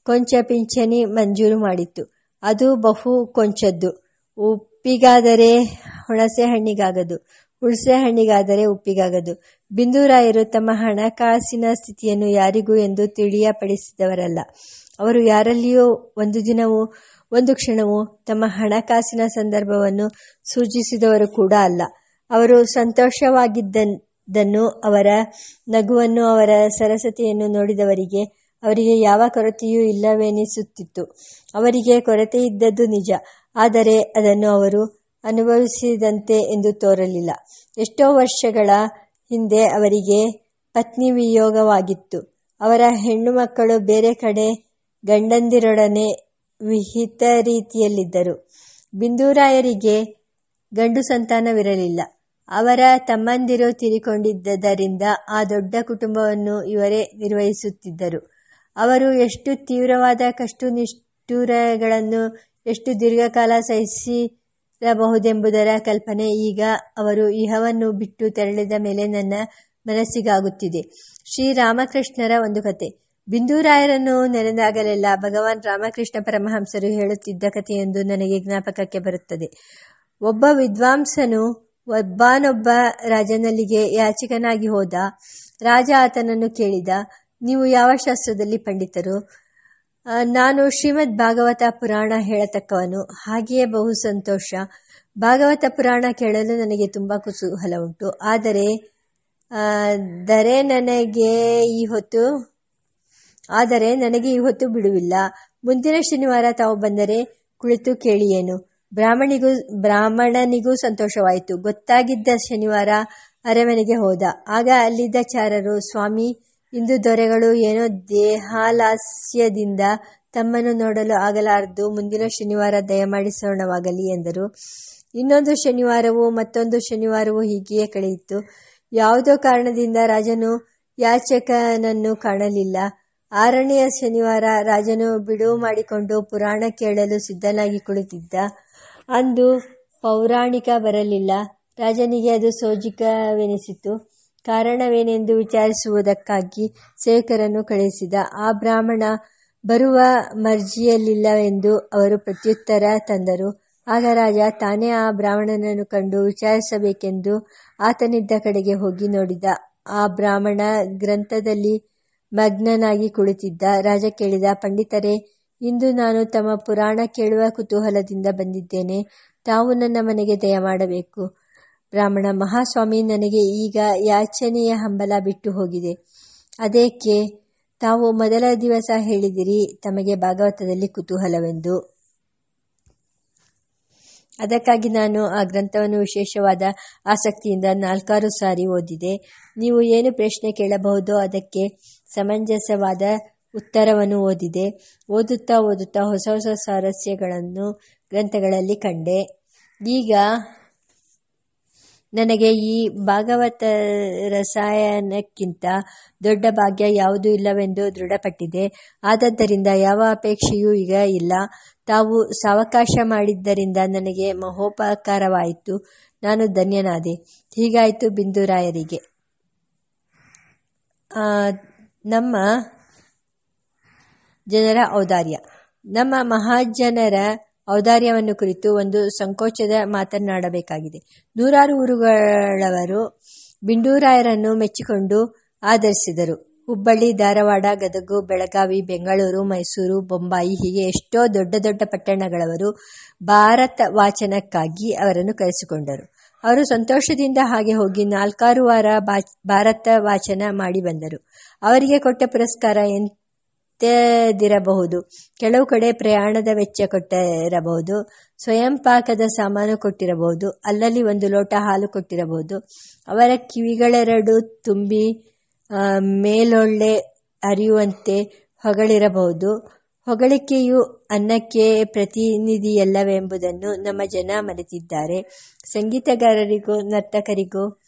ಕೊಂಚ ಪಿಂಚಣಿ ಮಂಜೂರು ಮಾಡಿತ್ತು ಅದು ಬಹು ಕೊಂಚದ್ದು ಉಪ್ಪಿಗಾದರೆ ಹುಣಸೆ ಹಣ್ಣಿಗಾಗದು, ಹುಣಸೆ ಹಣ್ಣಿಗಾದರೆ ಉಪ್ಪಿಗಾಗದು. ಬಿಂದುರಾಯರು ತಮ್ಮ ಹಣಕಾಸಿನ ಸ್ಥಿತಿಯನ್ನು ಯಾರಿಗೂ ಎಂದು ತಿಳಿಯಪಡಿಸಿದವರಲ್ಲ. ಅವರು ಯಾರಲ್ಲಿಯೂ ಒಂದು ದಿನವೂ, ಒಂದು ಕ್ಷಣವೂ ತಮ್ಮ ಹಣಕಾಸಿನ ಸಂದರ್ಭವನ್ನು ಸೂಚಿಸಿದವರು ಕೂಡ ಅಲ್ಲ. ಅವರು ಸಂತೋಷವಾಗಿದ್ದನ್ನು ಅವರ ನಗುವನ್ನು, ಅವರ ಸರಸತೆಯನ್ನು ನೋಡಿದವರಿಗೆ ಅವರಿಗೆ ಯಾವ ಕೊರತೆಯೂ ಇಲ್ಲವೆನಿಸುತ್ತಿತ್ತು. ಅವರಿಗೆ ಕೊರತೆಯಿದ್ದದ್ದು ನಿಜ. ಆದರೆ ಅದನ್ನು ಅವರು ಅನುಭವಿಸಿದಂತೆ ಎಂದು ತೋರಲಿಲ್ಲ. ಎಷ್ಟೋ ವರ್ಷಗಳ ಹಿಂದೆ ಅವರಿಗೆ ಪತ್ನಿ ವಿಯೋಗವಾಗಿತ್ತು. ಅವರ ಹೆಣ್ಣು ಮಕ್ಕಳು ಬೇರೆ ಕಡೆ ಗಂಡಂದಿರೊಡನೆ ವಿಹಿತ ರೀತಿಯಲ್ಲಿದ್ದರು. ಬಿಂದೂರಾಯರಿಗೆ ಗಂಡು ಸಂತಾನವಿರಲಿಲ್ಲ. ಅವರ ತಮ್ಮಂದಿರು ತೀರಿಕೊಂಡಿದ್ದರಿಂದ ಆ ದೊಡ್ಡ ಕುಟುಂಬವನ್ನು ಇವರೇ ನಿರ್ವಹಿಸುತ್ತಿದ್ದರು. ಅವರು ಎಷ್ಟು ತೀವ್ರವಾದ ಕಷ್ಟು ನಿಷ್ಠುರಗಳನ್ನು ಎಷ್ಟು ದೀರ್ಘಕಾಲ ಸಹಿಸಿರಬಹುದೆಂಬುದರ ಕಲ್ಪನೆ ಈಗ ಅವರು ಇಹವನ್ನು ಬಿಟ್ಟು ತೆರಳಿದ ಮೇಲೆ ನನ್ನ ಮನಸ್ಸಿಗಾಗುತ್ತಿದೆ. ಶ್ರೀರಾಮಕೃಷ್ಣರ ಒಂದು ಕತೆ. ಬಿಂದೂರಾಯರನ್ನು ನೆನೆದಾಗಲೆಲ್ಲ ಭಗವಾನ್ ರಾಮಕೃಷ್ಣ ಪರಮಹಂಸರು ಹೇಳುತ್ತಿದ್ದ ಕಥೆಯೊಂದು ನನಗೆ ಜ್ಞಾಪಕಕ್ಕೆ ಬರುತ್ತದೆ. ಒಬ್ಬ ವಿದ್ವಾಂಸನು ಒಬ್ಬನೊಬ್ಬ ರಾಜನಲ್ಲಿಗೆ ಯಾಚಕನಾಗಿ ಹೋದ. ರಾಜ ಆತನನ್ನು ಕೇಳಿದ, ನೀವು ಯಾವ ಶಾಸ್ತ್ರದಲ್ಲಿ ಪಂಡಿತರು? ನಾನು ಶ್ರೀಮದ್ ಭಾಗವತ ಪುರಾಣ ಹೇಳತಕ್ಕವನು. ಹಾಗೆಯೇ ಬಹು ಸಂತೋಷ. ಭಾಗವತ ಪುರಾಣ ಕೇಳಲು ನನಗೆ ತುಂಬ ಕುತೂಹಲ ಉಂಟು. ಆದರೆ ದರೆ ನನಗೆ ಈ ಹೊತ್ತು, ಆದರೆ ನನಗೆ ಈ ಹೊತ್ತು ಬಿಡುವಿಲ್ಲ. ಮುಂದಿನ ಶನಿವಾರ ತಾವು ಬಂದರೆ ಕುಳಿತು ಕೇಳಿಯೇನು. ಬ್ರಾಹ್ಮಣಿಗೂ, ಬ್ರಾಹ್ಮಣನಿಗೂ ಸಂತೋಷವಾಯಿತು. ಗೊತ್ತಾಗಿದ್ದ ಶನಿವಾರ ಅರಮನೆಗೆ ಹೋದ. ಆಗ ಅಲ್ಲಿದ್ದ ಚಾರರು, ಸ್ವಾಮಿ ಇಂದು ದೊರೆಗಳು ಏನೋ ದೇಹಾಲಾಸ್ಯದಿಂದ ತಮ್ಮನ್ನು ನೋಡಲು ಆಗಲಾರದು. ಮುಂದಿನ ಶನಿವಾರ ದಯಮಾಡಿಸೋಣವಾಗಲಿ ಎಂದರು. ಇನ್ನೊಂದು ಶನಿವಾರವೂ ಮತ್ತೊಂದು ಶನಿವಾರವೂ ಹೀಗೆಯೇ ಕಳೆಯಿತು. ಯಾವುದೋ ಕಾರಣದಿಂದ ರಾಜನು ಯಾಚಕನನ್ನು ಕಾಣಲಿಲ್ಲ. ಆರನೆಯ ಶನಿವಾರ ರಾಜನು ಬಿಡುವು ಮಾಡಿಕೊಂಡು ಪುರಾಣ ಕೇಳಲು ಸಿದ್ಧನಾಗಿ ಕುಳಿತಿದ್ದ. ಅಂದು ಪೌರಾಣಿಕ ಬರಲಿಲ್ಲ. ರಾಜನಿಗೆ ಅದು ಸೋಜಿಕವೆನಿಸಿತು. ಕಾರಣವೇನೆಂದು ವಿಚಾರಿಸುವುದಕ್ಕಾಗಿ ಸೇವಕರನ್ನು ಕಳುಹಿಸಿದ ಆ ಬ್ರಾಹ್ಮಣ ಬರುವ ಮರ್ಜಿಯಲ್ಲಿಲ್ಲವೆಂದು ಅವರು ಪ್ರತ್ಯುತ್ತರ ತಂದರು. ಆಗ ರಾಜ ತಾನೇ ಆ ಬ್ರಾಹ್ಮಣನನ್ನು ಕಂಡು ವಿಚಾರಿಸಬೇಕೆಂದು ಆತನಿದ್ದ ಕಡೆಗೆ ಹೋಗಿ ನೋಡಿದ ಆ ಬ್ರಾಹ್ಮಣ ಗ್ರಂಥದಲ್ಲಿ ಮಗ್ನನಾಗಿ ಕುಳಿತಿದ್ದ. ರಾಜ ಕೇಳಿದ, ಪಂಡಿತರೇ, ಇಂದು ನಾನು ತಮ್ಮ ಪುರಾಣ ಕೇಳುವ ಕುತೂಹಲದಿಂದ ಬಂದಿದ್ದೇನೆ. ತಾವು ನನ್ನ ಮನೆಗೆ ದಯಮಾಡಬೇಕು. ಬ್ರಾಹ್ಮಣ ಮಹಾಸ್ವಾಮಿ, ನನಗೆ ಈಗ ಯಾಚನೆಯ ಹಂಬಲ ಬಿಟ್ಟು ಹೋಗಿದೆ. ಅದೇಕೆ ತಾವು ಮೊದಲ ದಿವಸ ಹೇಳಿದಿರಿ, ತಮಗೆ ಭಾಗವತದಲ್ಲಿ ಕುತೂಹಲವೆಂದು. ಅದಕ್ಕಾಗಿ ನಾನು ಆ ಗ್ರಂಥವನ್ನು ವಿಶೇಷವಾದ ಆಸಕ್ತಿಯಿಂದ ನಾಲ್ಕಾರು ಸಾರಿ ಓದಿದೆ. ನೀವು ಏನು ಪ್ರಶ್ನೆ ಕೇಳಬಹುದೋ ಅದಕ್ಕೆ ಸಮಂಜಸವಾದ ಉತ್ತರವನ್ನು ಓದಿದೆ. ಓದುತ್ತಾ ಓದುತ್ತಾ ಹೊಸ ಹೊಸ ಸ್ವಾರಸ್ಯಗಳನ್ನು ಗ್ರಂಥಗಳಲ್ಲಿ ಕಂಡೆ. ಈಗ ನನಗೆ ಈ ಭಾಗವತ ರಸಾಯನಕ್ಕಿಂತ ದೊಡ್ಡ ಭಾಗ್ಯ ಯಾವುದೂ ಇಲ್ಲವೆಂದು ದೃಢಪಟ್ಟಿದೆ. ಆದದ್ದರಿಂದ ಯಾವ ಅಪೇಕ್ಷೆಯೂ ಈಗ ಇಲ್ಲ. ತಾವು ಸಾವಕಾಶ ಮಾಡಿದ್ದರಿಂದ ನನಗೆ ಮಹೋಪಕಾರವಾಯಿತು. ನಾನು ಧನ್ಯನಾದೆ. ಹೀಗಾಯಿತು ಬಿಂದುರಾಯರಿಗೆ ನಮ್ಮ ಜನರ ಔದಾರ್ಯ. ನಮ್ಮ ಮಹಾಜನರ ಔದಾರ್ಯವನ್ನು ಕುರಿತು ಒಂದು ಸಂಕೋಚದ ಮಾತನಾಡಬೇಕಾಗಿದೆ ನೂರಾರು ಊರುಗಳವರು ಬಿಂಡೂರಾಯರನ್ನು ಮೆಚ್ಚಿಕೊಂಡು ಆಧರಿಸಿದರು. ಹುಬ್ಬಳ್ಳಿ, ಧಾರವಾಡ, ಗದಗು, ಬೆಳಗಾವಿ, ಬೆಂಗಳೂರು, ಮೈಸೂರು, ಬೊಂಬಾಯಿ ಹೀಗೆ ಎಷ್ಟೋ ದೊಡ್ಡ ದೊಡ್ಡ ಪಟ್ಟಣಗಳವರು ಭಾರತ ವಾಚನಕ್ಕಾಗಿ ಅವರನ್ನು ಕರೆಸಿಕೊಂಡರು. ಅವರು ಸಂತೋಷದಿಂದ ಹಾಗೆ ಹೋಗಿ ನಾಲ್ಕಾರು ವಾರ ಭಾರತ ವಾಚನ ಮಾಡಿ ಬಂದರು. ಅವರಿಗೆ ಕೊಟ್ಟ ಪುರಸ್ಕಾರ ಎಂತದಿರಬಹುದು ಕೆಲವು ಕಡೆ ಪ್ರಯಾಣದ ವೆಚ್ಚ ಕೊಟ್ಟಿರಬಹುದು, ಸ್ವಯಂ ಪಾಕದ ಸಾಮಾನು ಕೊಟ್ಟಿರಬಹುದು, ಅಲ್ಲಲ್ಲಿ ಒಂದು ಲೋಟ ಹಾಲು ಕೊಟ್ಟಿರಬಹುದು. ಅವರ ಕಿವಿಗಳೆರಡು ತುಂಬಿ ಮೇಲೊಳ್ಳೆ ಅರಿಯುವಂತೆ ಹೊಗಳಿರಬಹುದು. ಹೊಗಳಿಕೆಯು ಅನ್ನಕ್ಕೆ ಪ್ರತಿನಿಧಿಯಲ್ಲವೆಂಬುದನ್ನು ನಮ್ಮ ಜನ ಮರೆತಿದ್ದಾರೆ. ಸಂಗೀತಗಾರರಿಗೂ, ನರ್ತಕರಿಗೂ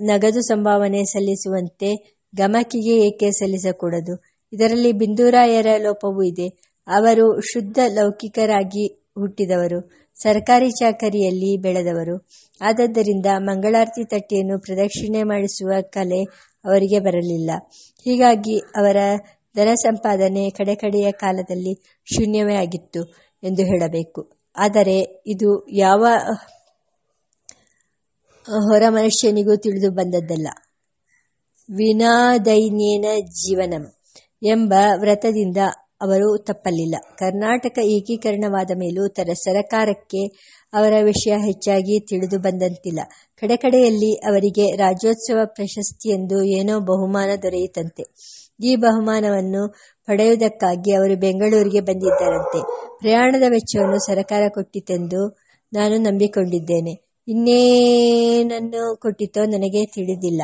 ನಗದು ಸಂಭಾವನೆ ಸಲ್ಲಿಸುವಂತೆ ಗಮಕಿಗೆ ಏಕೆ ಸಲ್ಲಿಸಕೂಡದು? ಇದರಲ್ಲಿ ಬಿಂದೂರಾಯರ ಲೋಪವೂ ಇದೆ. ಅವರು ಶುದ್ಧ ಲೌಕಿಕರಾಗಿ ಹುಟ್ಟಿದವರು, ಸರ್ಕಾರಿ ಚಾಕರಿಯಲ್ಲಿ ಬೆಳೆದವರು. ಆದದ್ದರಿಂದ ಮಂಗಳಾರತಿ ತಟ್ಟೆಯನ್ನು ಪ್ರದಕ್ಷಿಣೆ ಮಾಡಿಸುವ ಕಲೆ ಅವರಿಗೆ ಬರಲಿಲ್ಲ. ಹೀಗಾಗಿ ಅವರ ಧನ ಸಂಪಾದನೆ ಕಡೆಕಡೆಯ ಕಾಲದಲ್ಲಿ ಶೂನ್ಯವೇ ಆಗಿತ್ತು ಎಂದು ಹೇಳಬೇಕು. ಆದರೆ ಇದು ಯಾವ ಹೊರ ಮನುಷ್ಯನಿಗೂ ತಿಳಿದು ಬಂದದ್ದಲ್ಲ. ವಿನಾದೈನ್ಯೇನ ಜೀವನಂ. ಎಂಬ ವ್ರತದಿಂದ ಅವರು ತಪ್ಪಲಿಲ್ಲ. ಕರ್ನಾಟಕ ಏಕೀಕರಣವಾದ ಮೇಲೂ ತರ ಸರಕಾರಕ್ಕೆ ಅವರ ವಿಷಯ ಹೆಚ್ಚಾಗಿ ತಿಳಿದು ಬಂದಂತಿಲ್ಲ. ಕಡೆಕಡೆಯಲ್ಲಿ ಅವರಿಗೆ ರಾಜ್ಯೋತ್ಸವ ಪ್ರಶಸ್ತಿಯೆಂದು ಏನೋ ಬಹುಮಾನ ದೊರೆಯಿತಂತೆ. ಈ ಬಹುಮಾನವನ್ನು ಪಡೆಯುವುದಕ್ಕಾಗಿ ಅವರು ಬೆಂಗಳೂರಿಗೆ ಬಂದಿದ್ದರಂತೆ. ಪ್ರಯಾಣದ ವೆಚ್ಚವನ್ನು ಸರಕಾರ ಕೊಟ್ಟಿತೆಂದು ನಾನು ನಂಬಿಕೊಂಡಿದ್ದೇನೆ. ಇನ್ನೇನನ್ನು ಕೊಟ್ಟಿತೋ ನನಗೆ ತಿಳಿದಿಲ್ಲ.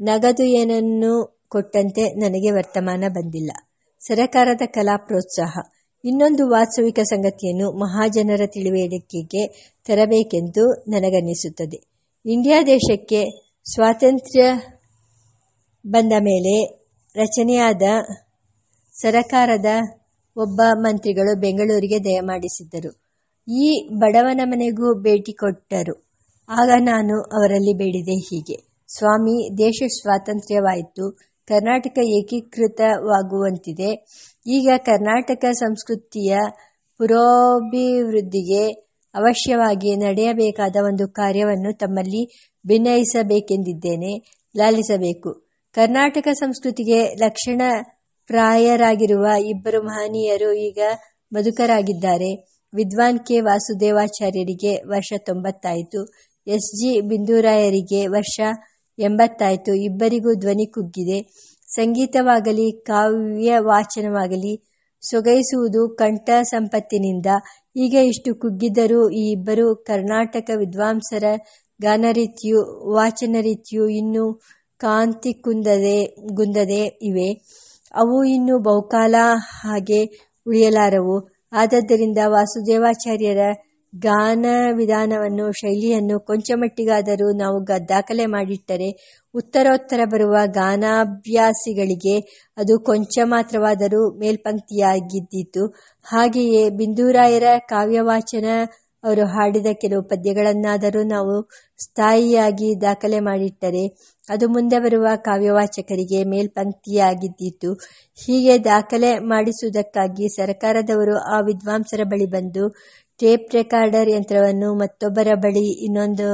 ನಗದು ಏನನ್ನು ಕೊಟ್ಟಂತೆ ನನಗೆ ವರ್ತಮಾನ ಬಂದಿಲ್ಲ. ಸರಕಾರದ ಕಲಾ ಪ್ರೋತ್ಸಾಹ. ಇನ್ನೊಂದು ವಾಸ್ತವಿಕ ಸಂಗತಿಯನ್ನು ಮಹಾಜನರ ತಿಳಿವಳಿಕೆಗೆ ತರಬೇಕೆಂದು ನನಗನ್ನಿಸುತ್ತದೆ. ಇಂಡಿಯಾ ದೇಶಕ್ಕೆ ಸ್ವಾತಂತ್ರ್ಯ ಬಂದ ಮೇಲೆ ರಚನೆಯಾದ ಸರಕಾರದ ಒಬ್ಬ ಮಂತ್ರಿಗಳು ಬೆಂಗಳೂರಿಗೆ ದಯಮಾಡಿಸಿದ್ದರು ಈ ಬಡವನ ಮನೆಗೂ ಭೇಟಿ ಕೊಟ್ಟರು. ಆಗ ನಾನು ಅವರಲ್ಲಿ ಬೇಡಿದೆ ಹೀಗೆ. ಸ್ವಾಮಿ, ದೇಶ ಸ್ವಾತಂತ್ರ್ಯವಾಯಿತು. ಕರ್ನಾಟಕ ಏಕೀಕೃತವಾಗುವಂತಿದೆ. ಈಗ ಕರ್ನಾಟಕ ಸಂಸ್ಕೃತಿಯ ಪುರೋಭಿವೃದ್ಧಿಗೆ ಅವಶ್ಯವಾಗಿ ನಡೆಯಬೇಕಾದ ಒಂದು ಕಾರ್ಯವನ್ನು ತಮ್ಮಲ್ಲಿ ಭಿನ್ನಯಿಸಬೇಕೆಂದಿದ್ದೇನೆ ಲಾಲಿಸಬೇಕು. ಕರ್ನಾಟಕ ಸಂಸ್ಕೃತಿಗೆ ಲಕ್ಷಣ ಪ್ರಾಯರಾಗಿರುವ ಇಬ್ಬರು ಮಹನೀಯರು ಈಗ ಮಧುಕರಾಗಿದ್ದಾರೆ ವಿದ್ವಾನ್ ಕೆ. ವಾಸುದೇವಾಚಾರ್ಯರಿಗೆ ವರ್ಷ ತೊಂಬತ್ತಾಯಿತು. ಎಸ್. ಜಿ. ಬಿಂದೂರಾಯರಿಗೆ ವರ್ಷ ಎಂಬತ್ತಾಯಿತು. ಇಬ್ಬರಿಗೂ ಧ್ವನಿ ಕುಗ್ಗಿದೆ. ಸಂಗೀತವಾಗಲಿ, ಕಾವ್ಯ ವಾಚನವಾಗಲಿ ಸೊಗೈಸುವುದು ಕಂಠ ಸಂಪತ್ತಿನಿಂದ. ಈಗ ಇಷ್ಟು ಕುಗ್ಗಿದ್ದರೂ ಈ ಇಬ್ಬರು ಕರ್ನಾಟಕ ವಿದ್ವಾಂಸರ ಗಾನರೀತಿಯು ವಾಚನ ರೀತಿಯು ಇನ್ನೂ ಕಾಂತಿ ಕುಂದದೆ, ಗುಂದದೆ ಇವೆ. ಅವು ಇನ್ನು ಬಹುಕಾಲ ಹಾಗೆ ಉಳಿಯಲಾರವು. ಆದ್ದರಿಂದ ವಾಸುದೇವಾಚಾರ್ಯರ ಗಾನ ವಿಧಾನವನ್ನು ಶೈಲಿಯನ್ನು ಕೊಂಚ ಮಟ್ಟಿಗಾದರೂ ನಾವು ದಾಖಲೆ ಮಾಡಿಟ್ಟರೆ ಉತ್ತರೋತ್ತರ ಬರುವ ಗಾನಾಭ್ಯಾಸಿಗಳಿಗೆ ಅದು ಕೊಂಚ ಮಾತ್ರವಾದರೂ ಮೇಲ್ಪಂಕ್ತಿಯಾಗಿದ್ದಿತು. ಹಾಗೆಯೇ ಬಿಂದೂರಾಯರ ಕಾವ್ಯವಾಚನ ಅವರು ಹಾಡಿದ ಕೆಲವು ಪದ್ಯಗಳನ್ನಾದರೂ ನಾವು ಸ್ಥಾಯಿಯಾಗಿ ದಾಖಲೆ ಮಾಡಿಟ್ಟರೆ ಅದು ಮುಂದೆ ಬರುವ ಕಾವ್ಯವಾಚಕರಿಗೆ ಮೇಲ್ಪಂಕ್ತಿಯಾಗಿದ್ದಿತು. ಹೀಗೆ ದಾಖಲೆ ಮಾಡಿಸುವುದಕ್ಕಾಗಿ ಸರ್ಕಾರದವರು ಆ ವಿದ್ವಾಂಸರ ಬಳಿ ಬಂದು ಟೇಪ್ ರೆಕಾರ್ಡರ್ ಯಂತ್ರವನ್ನು ಮತ್ತೊಬ್ಬರ ಬಳಿ ಇನ್ನೊಂದು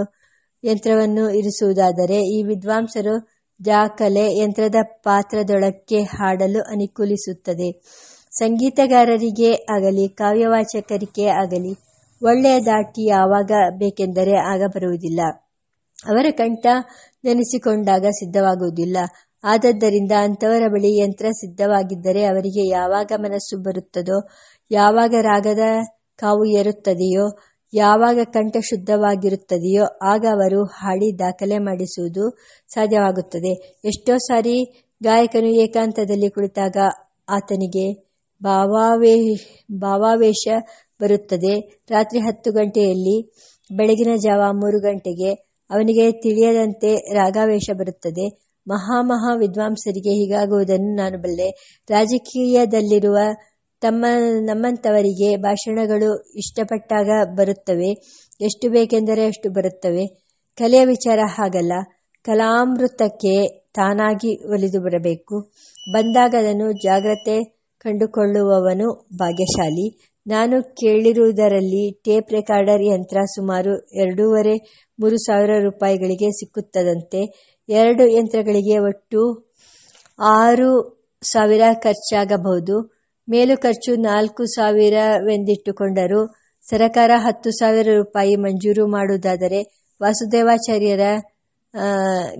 ಯಂತ್ರವನ್ನು ಇರಿಸುವುದಾದರೆ, ಈ ವಿದ್ವಾಂಸರು ದಾಖಲೆ ಯಂತ್ರದ ಪಾತ್ರದೊಳಕ್ಕೆ ಹಾಡಲು ಅನುಕೂಲಿಸುತ್ತದೆ. ಸಂಗೀತಗಾರರಿಗೆ ಆಗಲಿ, ಕಾವ್ಯವಾಚಕರಿಗೆ ಆಗಲಿ ಒಳ್ಳೆಯ ದಾಟಿ ಯಾವಾಗ ಬೇಕೆಂದರೆ ಆಗ ಬರುವುದಿಲ್ಲ. ಅವರ ಕಂಠ ನೆನೆಸಿಕೊಂಡಾಗ ಸಿದ್ಧವಾಗುವುದಿಲ್ಲ. ಆದದ್ದರಿಂದ ಅಂಥವರ ಬಳಿ ಯಂತ್ರ ಸಿದ್ಧವಾಗಿದ್ದರೆ ಅವರಿಗೆ ಯಾವಾಗ ಮನಸ್ಸು ಬರುತ್ತದೋ, ಯಾವಾಗ ರಾಗದ ಕಾವು ಏರುತ್ತದೆಯೋ, ಯಾವಾಗ ಕಂಠ ಶುದ್ಧವಾಗಿರುತ್ತದೆಯೋ, ಆಗ ಅವರು ಹಾಡಿ ದಾಖಲೆ ಮಾಡಿಸುವುದು ಸಾಧ್ಯವಾಗುತ್ತದೆ. ಎಷ್ಟೋ ಸಾರಿ ಗಾಯಕನು ಏಕಾಂತದಲ್ಲಿ ಕುಳಿತಾಗ ಆತನಿಗೆ ಭಾವಾವೇ ಭಾವಾವೇಶ ಬರುತ್ತದೆ. ರಾತ್ರಿ ಹತ್ತು ಗಂಟೆಯಲ್ಲಿ ಬೆಳಗಿನ ಜಾವ ಮೂರು ಗಂಟೆಗೆ ಅವನಿಗೆ ತಿಳಿಯದಂತೆ ರಾಗಾವೇಶ ಬರುತ್ತದೆ. ಮಹಾಮಹಾ ವಿದ್ವಾಂಸರಿಗೆ ಹೀಗಾಗುವುದನ್ನು ನಾನು ಬಲ್ಲೆ. ರಾಜಕೀಯದಲ್ಲಿರುವ ತಮ್ಮ ನಮ್ಮಂಥವರಿಗೆ ಭಾಷಣಗಳು ಇಷ್ಟಪಟ್ಟಾಗ ಬರುತ್ತವೆ. ಎಷ್ಟು ಬೇಕೆಂದರೆ ಅಷ್ಟು ಬರುತ್ತವೆ. ಕಲೆಯ ವಿಚಾರ ಹಾಗಲ್ಲ. ಕಲಾಮೃತಕ್ಕೆ ತಾನಾಗಿ ಒಲಿದು ಬರಬೇಕು. ಬಂದಾಗ ಅದನ್ನು ಜಾಗ್ರತೆ ಕಂಡುಕೊಳ್ಳುವವನು ಭಾಗ್ಯಶಾಲಿ. ನಾನು ಕೇಳಿರುವುದರಲ್ಲಿ ಟೇಪ್ ರೆಕಾರ್ಡರ್ ಯಂತ್ರ ಸುಮಾರು ಎರಡೂವರೆ, ಮೂರು ಸಾವಿರ ರೂಪಾಯಿಗಳಿಗೆ ಸಿಕ್ಕುತ್ತದಂತೆ. ಎರಡು ಯಂತ್ರಗಳಿಗೆ ಒಟ್ಟು ಆರು ಸಾವಿರ ಖರ್ಚಾಗಬಹುದು. ಮೇಲು ಖರ್ಚು ನಾಲ್ಕು ಸಾವಿರವೆಂದಿಟ್ಟುಕೊಂಡರು ಸರಕಾರ ಹತ್ತು ಸಾವಿರ ರೂಪಾಯಿ ಮಂಜೂರು ಮಾಡುವುದಾದರೆ ವಾಸುದೇವಾಚಾರ್ಯರ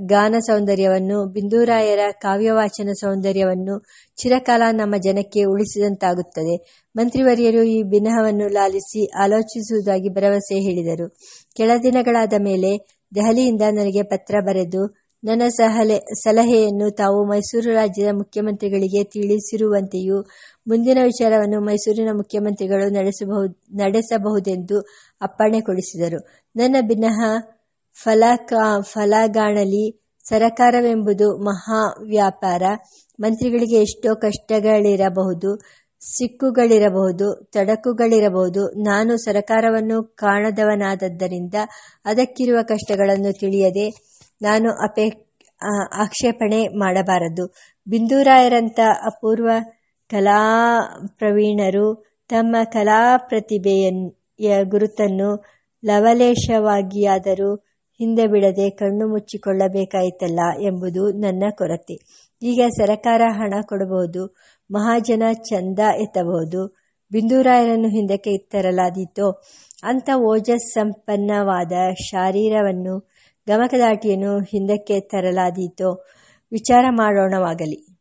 ಗಾನ ಸೌಂದರ್ಯವನ್ನು, ಬಿಂದೂರಾಯರ ಕಾವ್ಯವಾಚನ ಸೌಂದರ್ಯವನ್ನು ಚಿರಕಾಲ ನಮ್ಮ ಜನಕ್ಕೆ ಉಳಿಸಿದಂತಾಗುತ್ತದೆ. ಮಂತ್ರಿವರ್ಯರು ಈ ಬಿನಹವನ್ನು ಲಾಲಿಸಿ ಆಲೋಚಿಸುವುದಾಗಿ ಭರವಸೆ ಹೇಳಿದರು. ಕೆಲ ದಿನಗಳಾದ ಮೇಲೆ ದೆಹಲಿಯಿಂದ ನನಗೆ ಪತ್ರ ಬರೆದು ನನ್ನ ಸಹಲೆ, ಸಲಹೆಯನ್ನು ತಾವು ಮೈಸೂರು ರಾಜ್ಯದ ಮುಖ್ಯಮಂತ್ರಿಗಳಿಗೆ ತಿಳಿಸಿರುವಂತೆಯೂ, ಮುಂದಿನ ವಿಚಾರವನ್ನು ಮೈಸೂರಿನ ಮುಖ್ಯಮಂತ್ರಿಗಳು ನಡೆಸಬಹುದು, ನಡೆಸಬಹುದೆಂದು ಅಪ್ಪಣೆ ಕೊಡಿಸಿದರು ನನ್ನ ಭಿನ್ನಹ ಫಲಕ, ಫಲಗಾಣಲಿ ಸರಕಾರವೆಂಬುದು ಮಹಾ ವ್ಯಾಪಾರ. ಮಂತ್ರಿಗಳಿಗೆ ಎಷ್ಟೋ ಕಷ್ಟಗಳಿರಬಹುದು, ಸಿಕ್ಕುಗಳಿರಬಹುದು, ತಡಕುಗಳಿರಬಹುದು. ನಾನು ಸರಕಾರವನ್ನು ಕಾಣದವನಾದದ್ದರಿಂದ ಅದಕ್ಕಿರುವ ಕಷ್ಟಗಳನ್ನು ತಿಳಿಯದೆ ನಾನು ಅಪೇ ಆಕ್ಷೇಪಣೆ ಮಾಡಬಾರದು. ಬಿಂದೂರಾಯರಂಥ ಅಪೂರ್ವ ಕಲಾಪ್ರವೀಣರು ತಮ್ಮ ಕಲಾ ಪ್ರತಿಭೆಯ ಗುರುತನ್ನು ಲವಲೇಶವಾಗಿಯಾದರೂ ಹಿಂದೆ ಬಿಡದೆ ಕಣ್ಣು ಮುಚ್ಚಿಕೊಳ್ಳಬೇಕಾಯಿತಲ್ಲ ಎಂಬುದು ನನ್ನ ಕೊರತೆ. ಈಗ ಸರಕಾರ ಹಣ ಕೊಡಬಹುದು, ಮಹಾಜನ ಚಂದ ಎತ್ತಬಹುದು, ಬಿಂದುರಾಯರನ್ನು ಹಿಂದಕ್ಕೆ ತರಲಾದೀತೋ, ಅಂಥ ಓಜಸ್ ಸಂಪನ್ನವಾದ ಶಾರೀರವನ್ನು ಗಮಕದಾಟಿಯನ್ನು ಹಿಂದಕ್ಕೆ ತರಲಾದೀತೋ ವಿಚಾರ ಮಾಡೋಣವಾಗಲಿ.